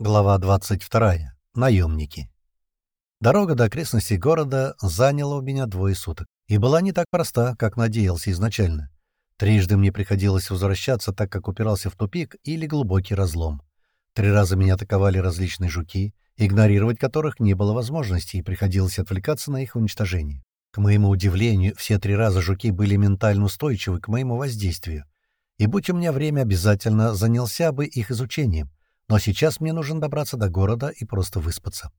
Глава 22. Наемники. Дорога до окрестностей города заняла у меня двое суток и была не так проста, как надеялся изначально. Трижды мне приходилось возвращаться, так как упирался в тупик или глубокий разлом. Три раза меня атаковали различные жуки, игнорировать которых не было возможности, и приходилось отвлекаться на их уничтожение. К моему удивлению, все три раза жуки были ментально устойчивы к моему воздействию. И будь у меня время, обязательно занялся бы их изучением — но сейчас мне нужно добраться до города и просто выспаться.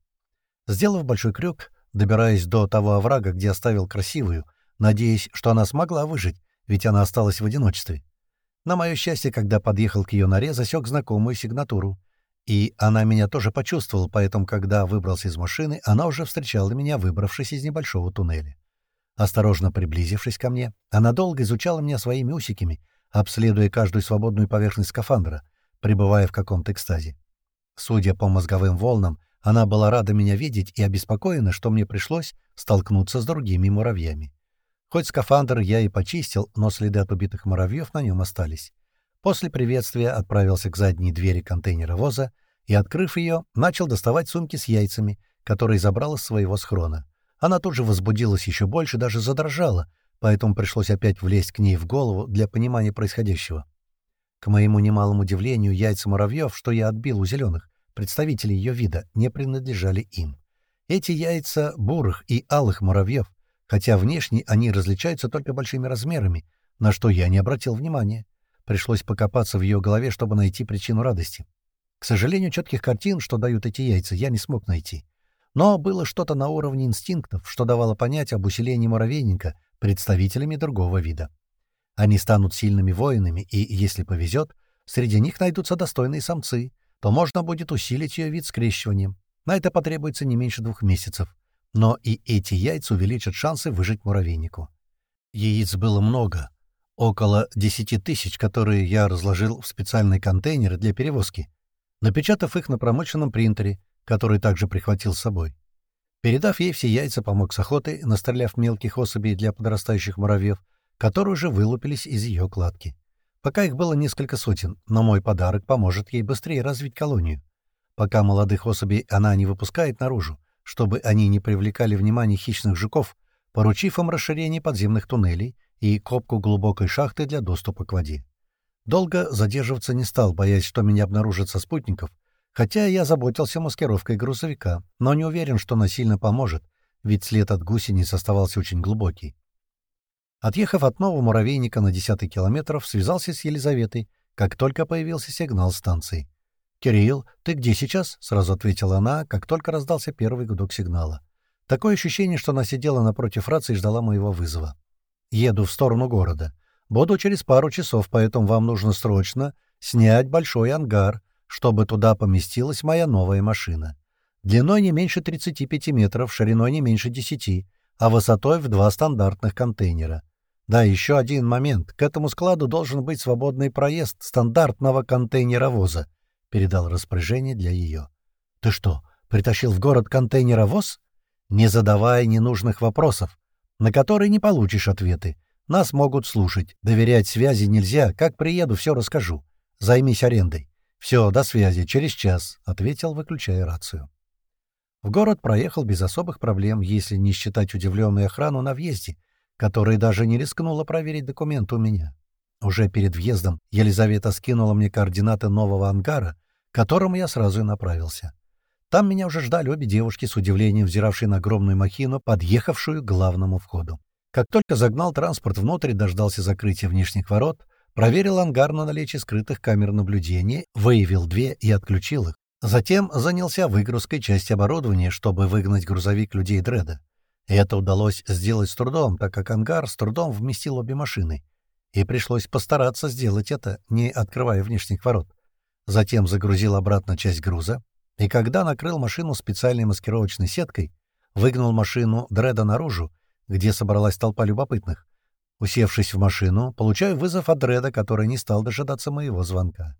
Сделав большой крюк, добираясь до того оврага, где оставил красивую, надеясь, что она смогла выжить, ведь она осталась в одиночестве. На мое счастье, когда подъехал к ее норе, засек знакомую сигнатуру. И она меня тоже почувствовала, поэтому, когда выбрался из машины, она уже встречала меня, выбравшись из небольшого туннеля. Осторожно приблизившись ко мне, она долго изучала меня своими усиками, обследуя каждую свободную поверхность скафандра — пребывая в каком-то экстазе. Судя по мозговым волнам, она была рада меня видеть и обеспокоена, что мне пришлось столкнуться с другими муравьями. Хоть скафандр я и почистил, но следы от убитых муравьев на нем остались. После приветствия отправился к задней двери контейнера воза и, открыв ее, начал доставать сумки с яйцами, которые забрал из своего схрона. Она тут же возбудилась еще больше, даже задрожала, поэтому пришлось опять влезть к ней в голову для понимания происходящего. К моему немалому удивлению, яйца муравьев, что я отбил у зеленых, представителей ее вида, не принадлежали им. Эти яйца бурых и алых муравьев, хотя внешне они различаются только большими размерами, на что я не обратил внимания. Пришлось покопаться в ее голове, чтобы найти причину радости. К сожалению, четких картин, что дают эти яйца, я не смог найти. Но было что-то на уровне инстинктов, что давало понять об усилении муравейника представителями другого вида. Они станут сильными воинами, и, если повезет, среди них найдутся достойные самцы, то можно будет усилить ее вид скрещиванием. На это потребуется не меньше двух месяцев. Но и эти яйца увеличат шансы выжить муравейнику. Яиц было много. Около десяти тысяч, которые я разложил в специальные контейнеры для перевозки, напечатав их на промоченном принтере, который также прихватил с собой. Передав ей все яйца, помог с охотой, настреляв мелких особей для подрастающих муравьев, которые уже вылупились из ее кладки. Пока их было несколько сотен, но мой подарок поможет ей быстрее развить колонию. Пока молодых особей она не выпускает наружу, чтобы они не привлекали внимание хищных жуков, поручив им расширение подземных туннелей и копку глубокой шахты для доступа к воде. Долго задерживаться не стал, боясь, что меня обнаружат со спутников, хотя я заботился маскировкой грузовика, но не уверен, что она сильно поможет, ведь след от гусениц оставался очень глубокий. Отъехав от нового муравейника на десятый километров, связался с Елизаветой, как только появился сигнал станции. «Кирилл, ты где сейчас?» — сразу ответила она, как только раздался первый гудок сигнала. Такое ощущение, что она сидела напротив рации и ждала моего вызова. «Еду в сторону города. Буду через пару часов, поэтому вам нужно срочно снять большой ангар, чтобы туда поместилась моя новая машина. Длиной не меньше 35 метров, шириной не меньше 10, а высотой в два стандартных контейнера. Да, еще один момент. К этому складу должен быть свободный проезд стандартного контейнеровоза. Передал распоряжение для ее. Ты что, притащил в город контейнеровоз? Не задавая ненужных вопросов, на которые не получишь ответы. Нас могут слушать. Доверять связи нельзя. Как приеду, все расскажу. Займись арендой. Все, до связи. Через час, — ответил, выключая рацию. В город проехал без особых проблем, если не считать удивленную охрану на въезде, которая даже не рискнула проверить документы у меня. Уже перед въездом Елизавета скинула мне координаты нового ангара, к которому я сразу и направился. Там меня уже ждали обе девушки с удивлением, взиравшие на огромную махину, подъехавшую к главному входу. Как только загнал транспорт внутрь, дождался закрытия внешних ворот, проверил ангар на наличие скрытых камер наблюдения, выявил две и отключил их. Затем занялся выгрузкой части оборудования, чтобы выгнать грузовик людей Дреда. Это удалось сделать с трудом, так как ангар с трудом вместил обе машины. И пришлось постараться сделать это, не открывая внешних ворот. Затем загрузил обратно часть груза, и когда накрыл машину специальной маскировочной сеткой, выгнал машину Дреда наружу, где собралась толпа любопытных. Усевшись в машину, получаю вызов от Дреда, который не стал дожидаться моего звонка.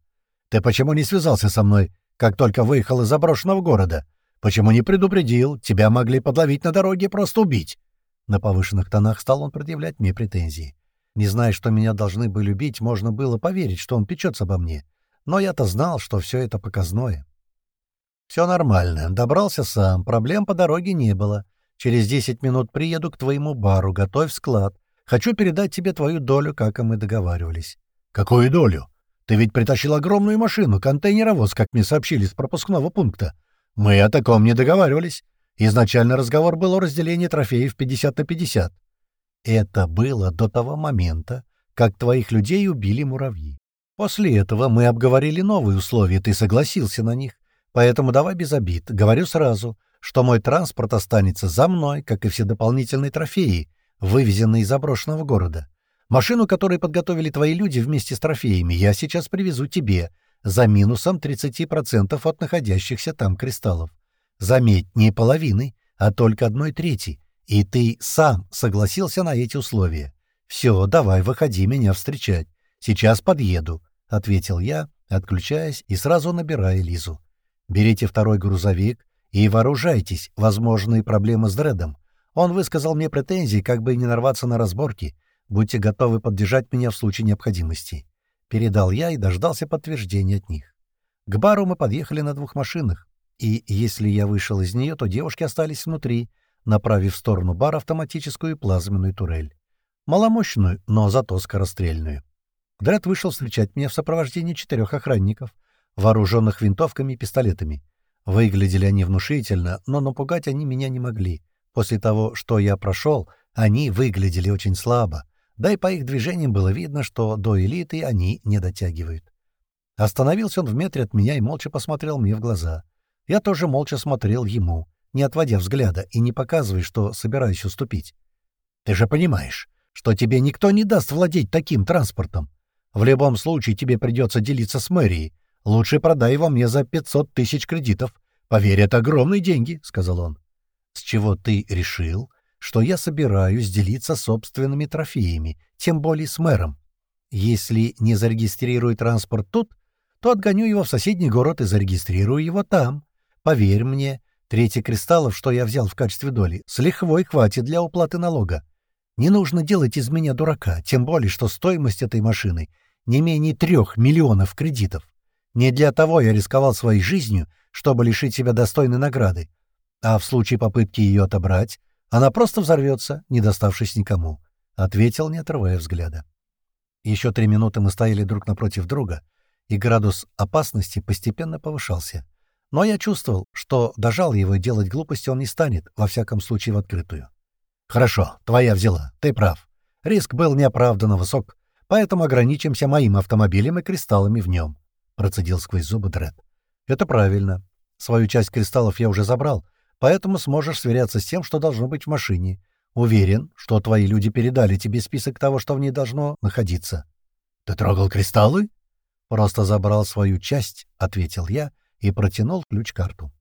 «Ты почему не связался со мной?» как только выехал из заброшенного города. Почему не предупредил? Тебя могли подловить на дороге просто убить». На повышенных тонах стал он предъявлять мне претензии. Не зная, что меня должны были любить, можно было поверить, что он печется обо мне. Но я-то знал, что все это показное. «Все нормально. Добрался сам. Проблем по дороге не было. Через десять минут приеду к твоему бару. Готовь склад. Хочу передать тебе твою долю, как и мы договаривались». «Какую долю? Ты ведь притащил огромную машину, контейнеровоз, как мне сообщили с пропускного пункта. Мы о таком не договаривались. Изначально разговор был о разделении трофеев 50 на 50. Это было до того момента, как твоих людей убили муравьи. После этого мы обговорили новые условия, ты согласился на них. Поэтому давай без обид. Говорю сразу, что мой транспорт останется за мной, как и все дополнительные трофеи, вывезенные из заброшенного города. Машину, которую подготовили твои люди вместе с трофеями, я сейчас привезу тебе за минусом 30% от находящихся там кристаллов. Заметь, не половины, а только одной трети. И ты сам согласился на эти условия. Все, давай, выходи меня встречать. Сейчас подъеду, — ответил я, отключаясь и сразу набирая Лизу. Берите второй грузовик и вооружайтесь, возможные проблемы с Дредом. Он высказал мне претензии, как бы не нарваться на разборки. Будьте готовы поддержать меня в случае необходимости. Передал я и дождался подтверждения от них. К бару мы подъехали на двух машинах, и если я вышел из нее, то девушки остались внутри, направив в сторону бара автоматическую плазменную турель. Маломощную, но зато скорострельную. Дред вышел встречать меня в сопровождении четырех охранников, вооруженных винтовками и пистолетами. Выглядели они внушительно, но напугать они меня не могли. После того, что я прошел, они выглядели очень слабо, да и по их движениям было видно, что до элиты они не дотягивают. Остановился он в метре от меня и молча посмотрел мне в глаза. Я тоже молча смотрел ему, не отводя взгляда и не показывая, что собираюсь уступить. «Ты же понимаешь, что тебе никто не даст владеть таким транспортом. В любом случае тебе придется делиться с мэрией. Лучше продай его мне за 500 тысяч кредитов. Поверь, это огромные деньги», — сказал он. «С чего ты решил, что я собираюсь делиться собственными трофеями, тем более с мэром. Если не зарегистрирую транспорт тут, то отгоню его в соседний город и зарегистрирую его там. Поверь мне, третий кристаллов, что я взял в качестве доли, с лихвой хватит для уплаты налога. Не нужно делать из меня дурака, тем более, что стоимость этой машины не менее трех миллионов кредитов. Не для того я рисковал своей жизнью, чтобы лишить себя достойной награды. А в случае попытки ее отобрать, она просто взорвется, не доставшись никому», — ответил, не отрывая взгляда. Еще три минуты мы стояли друг напротив друга, и градус опасности постепенно повышался. Но я чувствовал, что дожал его делать глупости он не станет, во всяком случае в открытую. «Хорошо, твоя взяла, ты прав. Риск был неоправданно высок, поэтому ограничимся моим автомобилем и кристаллами в нем», — процедил сквозь зубы Дред. «Это правильно. Свою часть кристаллов я уже забрал, поэтому сможешь сверяться с тем, что должно быть в машине. Уверен, что твои люди передали тебе список того, что в ней должно находиться». «Ты трогал кристаллы?» «Просто забрал свою часть», — ответил я и протянул ключ-карту.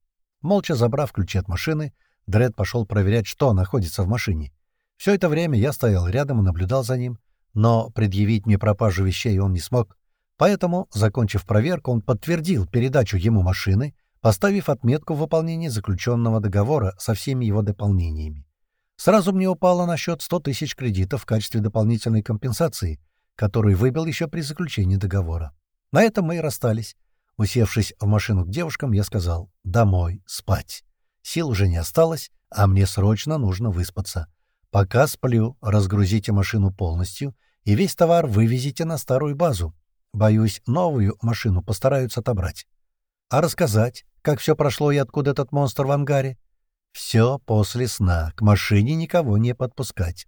Молча забрав ключи от машины, Дред пошел проверять, что находится в машине. Все это время я стоял рядом и наблюдал за ним, но предъявить мне пропажу вещей он не смог. Поэтому, закончив проверку, он подтвердил передачу ему машины поставив отметку в выполнении заключенного договора со всеми его дополнениями. Сразу мне упало на счет 100 тысяч кредитов в качестве дополнительной компенсации, которую выбил еще при заключении договора. На этом мы и расстались. Усевшись в машину к девушкам, я сказал «домой, спать». Сил уже не осталось, а мне срочно нужно выспаться. Пока сплю, разгрузите машину полностью и весь товар вывезите на старую базу. Боюсь, новую машину постараются отобрать. А рассказать, как все прошло и откуда этот монстр в ангаре? Все после сна, к машине никого не подпускать.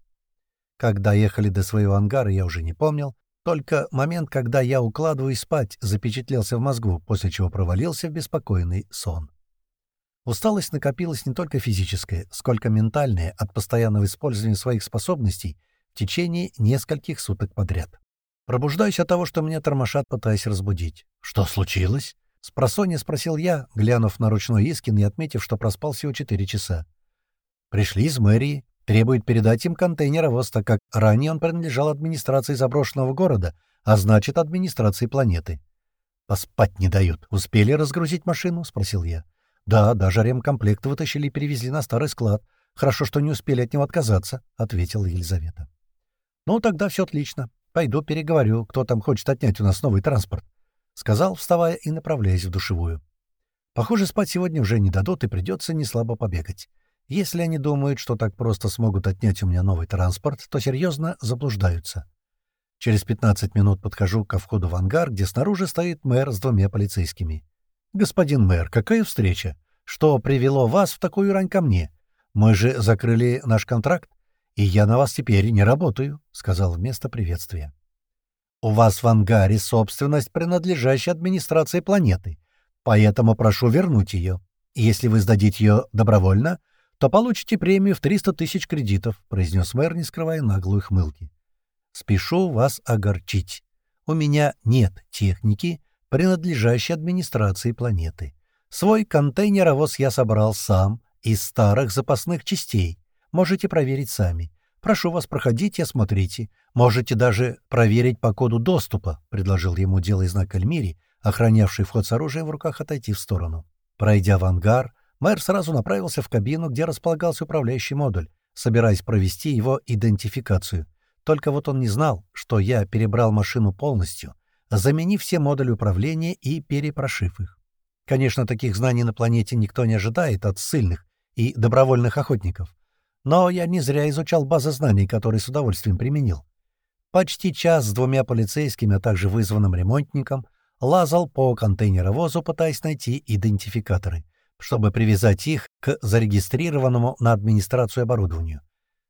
Когда ехали до своего ангара, я уже не помнил, только момент, когда я укладываюсь спать, запечатлелся в мозгу, после чего провалился в беспокойный сон. Усталость накопилась не только физическая, сколько ментальная от постоянного использования своих способностей в течение нескольких суток подряд. Пробуждаюсь от того, что меня тормошат, пытаясь разбудить. Что случилось? Спросонья спросил я, глянув на ручной Искин и отметив, что проспал всего четыре часа. Пришли из мэрии, требуют передать им контейнеровоз, так как ранее он принадлежал администрации заброшенного города, а значит, администрации планеты. «Поспать не дают. Успели разгрузить машину?» — спросил я. «Да, даже ремкомплект вытащили и перевезли на старый склад. Хорошо, что не успели от него отказаться», — ответила Елизавета. «Ну, тогда все отлично. Пойду переговорю, кто там хочет отнять у нас новый транспорт. — сказал, вставая и направляясь в душевую. Похоже, спать сегодня уже не дадут и придется неслабо побегать. Если они думают, что так просто смогут отнять у меня новый транспорт, то серьезно заблуждаются. Через 15 минут подхожу ко входу в ангар, где снаружи стоит мэр с двумя полицейскими. «Господин мэр, какая встреча? Что привело вас в такую рань ко мне? Мы же закрыли наш контракт, и я на вас теперь не работаю», — сказал вместо приветствия. «У вас в ангаре собственность, принадлежащая администрации планеты. Поэтому прошу вернуть ее. Если вы сдадите ее добровольно, то получите премию в 300 тысяч кредитов», — произнес мэр, не скрывая наглую хмылки. «Спешу вас огорчить. У меня нет техники, принадлежащей администрации планеты. Свой контейнеровоз я собрал сам, из старых запасных частей. Можете проверить сами. Прошу вас, проходите, осмотрите. Можете даже проверить по коду доступа», — предложил ему делая знак Альмири, охранявший вход с оружием в руках, отойти в сторону. Пройдя в ангар, мэр сразу направился в кабину, где располагался управляющий модуль, собираясь провести его идентификацию. Только вот он не знал, что я перебрал машину полностью, заменив все модули управления и перепрошив их. Конечно, таких знаний на планете никто не ожидает от сильных и добровольных охотников. Но я не зря изучал базы знаний, которые с удовольствием применил. Почти час с двумя полицейскими, а также вызванным ремонтником — лазал по контейнеровозу, пытаясь найти идентификаторы, чтобы привязать их к зарегистрированному на администрацию оборудованию.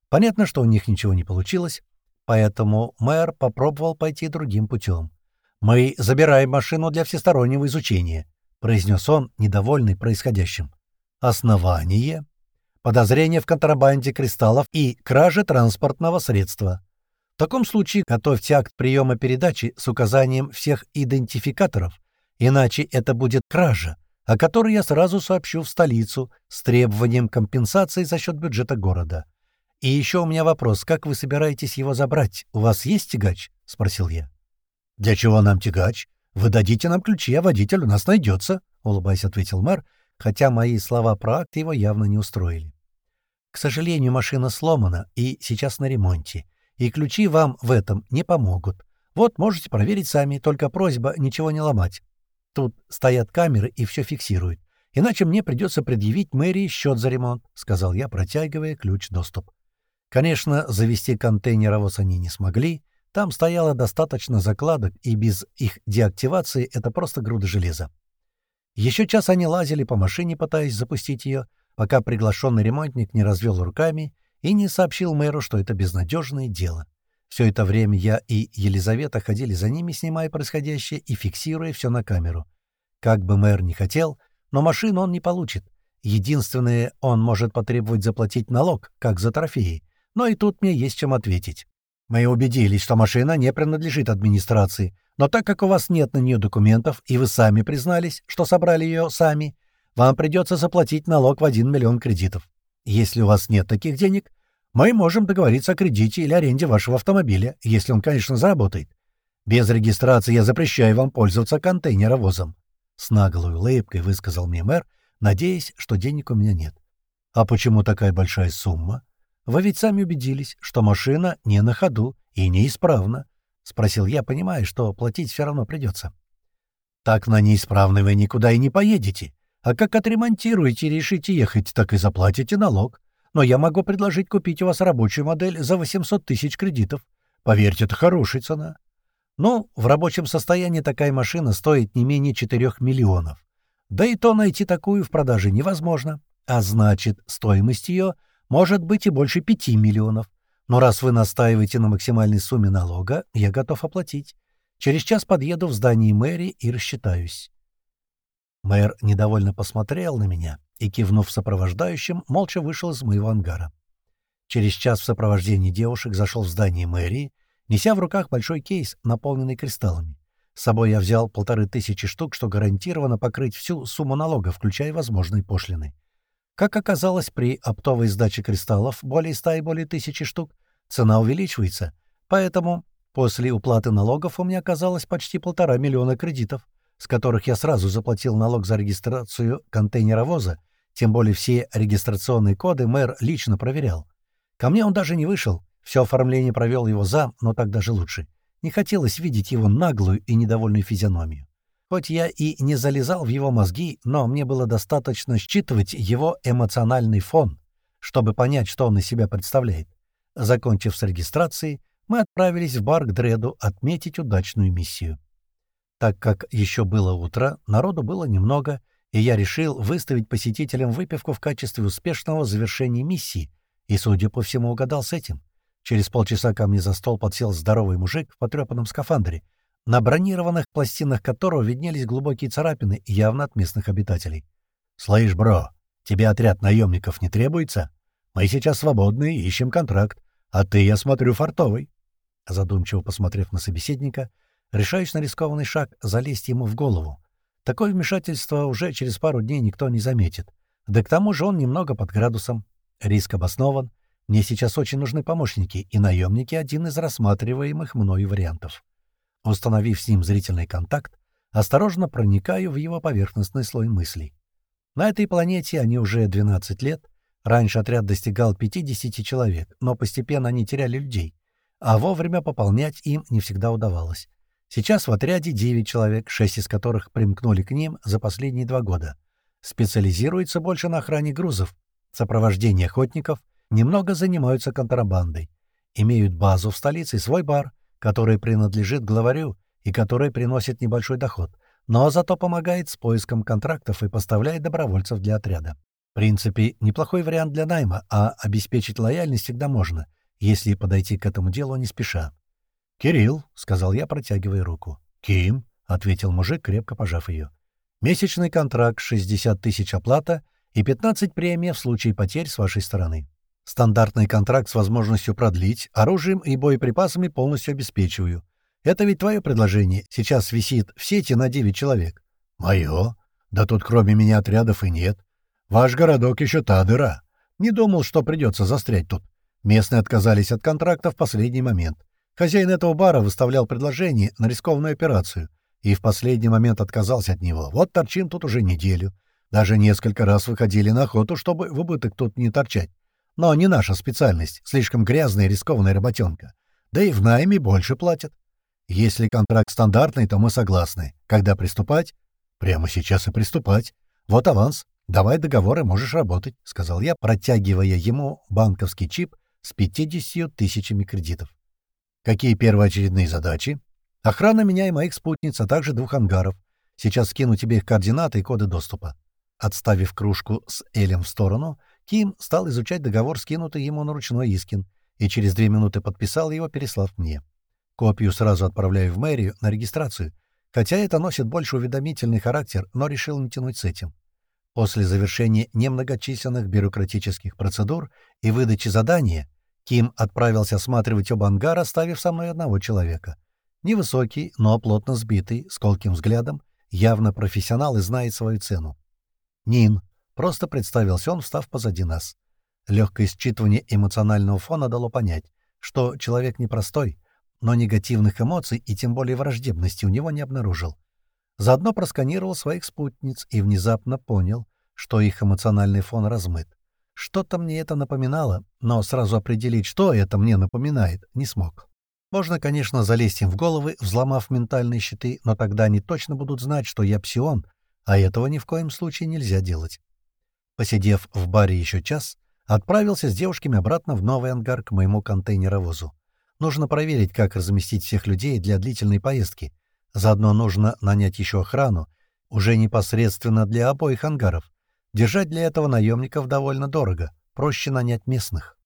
Понятно, что у них ничего не получилось, поэтому мэр попробовал пойти другим путем. «Мы забираем машину для всестороннего изучения», — произнес он, недовольный происходящим. «Основание?» «Подозрение в контрабанде кристаллов и краже транспортного средства», в таком случае готовьте акт приема передачи с указанием всех идентификаторов, иначе это будет кража, о которой я сразу сообщу в столицу с требованием компенсации за счет бюджета города. И еще у меня вопрос, как вы собираетесь его забрать? У вас есть тягач? — спросил я. — Для чего нам тягач? Вы дадите нам ключи, а водитель у нас найдется, — улыбаясь, ответил мэр, хотя мои слова про акт его явно не устроили. К сожалению, машина сломана и сейчас на ремонте и ключи вам в этом не помогут. Вот можете проверить сами, только просьба ничего не ломать. Тут стоят камеры и все фиксируют. Иначе мне придется предъявить мэрии счет за ремонт», — сказал я, протягивая ключ-доступ. Конечно, завести контейнеровоз они не смогли. Там стояло достаточно закладок, и без их деактивации это просто груда железа. Еще час они лазили по машине, пытаясь запустить ее, пока приглашенный ремонтник не развел руками и не сообщил мэру, что это безнадежное дело. Все это время я и Елизавета ходили за ними, снимая происходящее и фиксируя все на камеру. Как бы мэр не хотел, но машину он не получит. Единственное, он может потребовать заплатить налог, как за трофеи. Но и тут мне есть чем ответить. Мы убедились, что машина не принадлежит администрации, но так как у вас нет на нее документов, и вы сами признались, что собрали ее сами, вам придется заплатить налог в 1 миллион кредитов. Если у вас нет таких денег, мы можем договориться о кредите или аренде вашего автомобиля, если он, конечно, заработает. Без регистрации я запрещаю вам пользоваться контейнеровозом. С наглой улыбкой высказал мне мэр, надеясь, что денег у меня нет. А почему такая большая сумма? Вы ведь сами убедились, что машина не на ходу и неисправна. — спросил я, понимая, что платить все равно придется. — Так на неисправной вы никуда и не поедете. А как отремонтируете и решите ехать, так и заплатите налог. Но я могу предложить купить у вас рабочую модель за 800 тысяч кредитов. Поверьте, это хорошая цена. Ну, в рабочем состоянии такая машина стоит не менее 4 миллионов. Да и то найти такую в продаже невозможно. А значит, стоимость ее может быть и больше 5 миллионов. Но раз вы настаиваете на максимальной сумме налога, я готов оплатить. Через час подъеду в здание мэрии и рассчитаюсь. Мэр недовольно посмотрел на меня и, кивнув сопровождающим, молча вышел из моего ангара. Через час в сопровождении девушек зашел в здание мэрии, неся в руках большой кейс, наполненный кристаллами. С собой я взял полторы тысячи штук, что гарантированно покрыть всю сумму налога, включая возможные пошлины. Как оказалось, при оптовой сдаче кристаллов более ста и более тысячи штук цена увеличивается, поэтому после уплаты налогов у меня оказалось почти полтора миллиона кредитов с которых я сразу заплатил налог за регистрацию контейнеровоза, тем более все регистрационные коды мэр лично проверял. Ко мне он даже не вышел, все оформление провел его зам, но так даже лучше. Не хотелось видеть его наглую и недовольную физиономию. Хоть я и не залезал в его мозги, но мне было достаточно считывать его эмоциональный фон, чтобы понять, что он из себя представляет. Закончив с регистрацией, мы отправились в бар к Дреду отметить удачную миссию. Так как еще было утро, народу было немного, и я решил выставить посетителям выпивку в качестве успешного завершения миссии, и, судя по всему, угадал с этим. Через полчаса ко мне за стол подсел здоровый мужик в потрепанном скафандре, на бронированных пластинах которого виднелись глубокие царапины, явно от местных обитателей. «Слышь, бро, тебе отряд наемников не требуется? Мы сейчас свободны, ищем контракт, а ты, я смотрю, фартовый». Задумчиво посмотрев на собеседника, решаюсь на рискованный шаг залезть ему в голову. Такое вмешательство уже через пару дней никто не заметит. Да к тому же он немного под градусом. Риск обоснован. Мне сейчас очень нужны помощники, и наемники — один из рассматриваемых мною вариантов. Установив с ним зрительный контакт, осторожно проникаю в его поверхностный слой мыслей. На этой планете они уже 12 лет. Раньше отряд достигал 50 человек, но постепенно они теряли людей, а вовремя пополнять им не всегда удавалось. Сейчас в отряде 9 человек, 6 из которых примкнули к ним за последние два года. Специализируется больше на охране грузов, сопровождении охотников, немного занимаются контрабандой. Имеют базу в столице и свой бар, который принадлежит главарю и который приносит небольшой доход, но зато помогает с поиском контрактов и поставляет добровольцев для отряда. В принципе, неплохой вариант для найма, а обеспечить лояльность всегда можно, если подойти к этому делу не спеша. «Кирилл», — сказал я, протягивая руку. «Ким», — ответил мужик, крепко пожав ее. «Месячный контракт, 60 тысяч оплата и 15 премий в случае потерь с вашей стороны. Стандартный контракт с возможностью продлить, оружием и боеприпасами полностью обеспечиваю. Это ведь твое предложение. Сейчас висит в сети на 9 человек». «Мое? Да тут кроме меня отрядов и нет. Ваш городок еще та дыра. Не думал, что придется застрять тут. Местные отказались от контракта в последний момент. Хозяин этого бара выставлял предложение на рискованную операцию и в последний момент отказался от него. Вот торчим тут уже неделю. Даже несколько раз выходили на охоту, чтобы в убыток тут не торчать. Но не наша специальность, слишком грязная и рискованная работенка. Да и в найме больше платят. Если контракт стандартный, то мы согласны. Когда приступать? Прямо сейчас и приступать. Вот аванс. Давай договоры, можешь работать, — сказал я, протягивая ему банковский чип с 50 тысячами кредитов. Какие первоочередные задачи? Охрана меня и моих спутниц, а также двух ангаров. Сейчас скину тебе их координаты и коды доступа. Отставив кружку с Элем в сторону, Ким стал изучать договор, скинутый ему на ручной Искин, и через две минуты подписал его, переслав мне. Копию сразу отправляю в мэрию на регистрацию, хотя это носит больше уведомительный характер, но решил не тянуть с этим. После завершения немногочисленных бюрократических процедур и выдачи задания Ким отправился осматривать оба ангара, оставив со мной одного человека. Невысокий, но плотно сбитый, с колким взглядом, явно профессионал и знает свою цену. «Нин», — просто представился он, встав позади нас. Легкое считывание эмоционального фона дало понять, что человек непростой, но негативных эмоций и тем более враждебности у него не обнаружил. Заодно просканировал своих спутниц и внезапно понял, что их эмоциональный фон размыт. Что-то мне это напоминало, но сразу определить, что это мне напоминает, не смог. Можно, конечно, залезть им в головы, взломав ментальные щиты, но тогда они точно будут знать, что я псион, а этого ни в коем случае нельзя делать. Посидев в баре еще час, отправился с девушками обратно в новый ангар к моему контейнеровозу. Нужно проверить, как разместить всех людей для длительной поездки. Заодно нужно нанять еще охрану, уже непосредственно для обоих ангаров. Держать для этого наемников довольно дорого, проще нанять местных.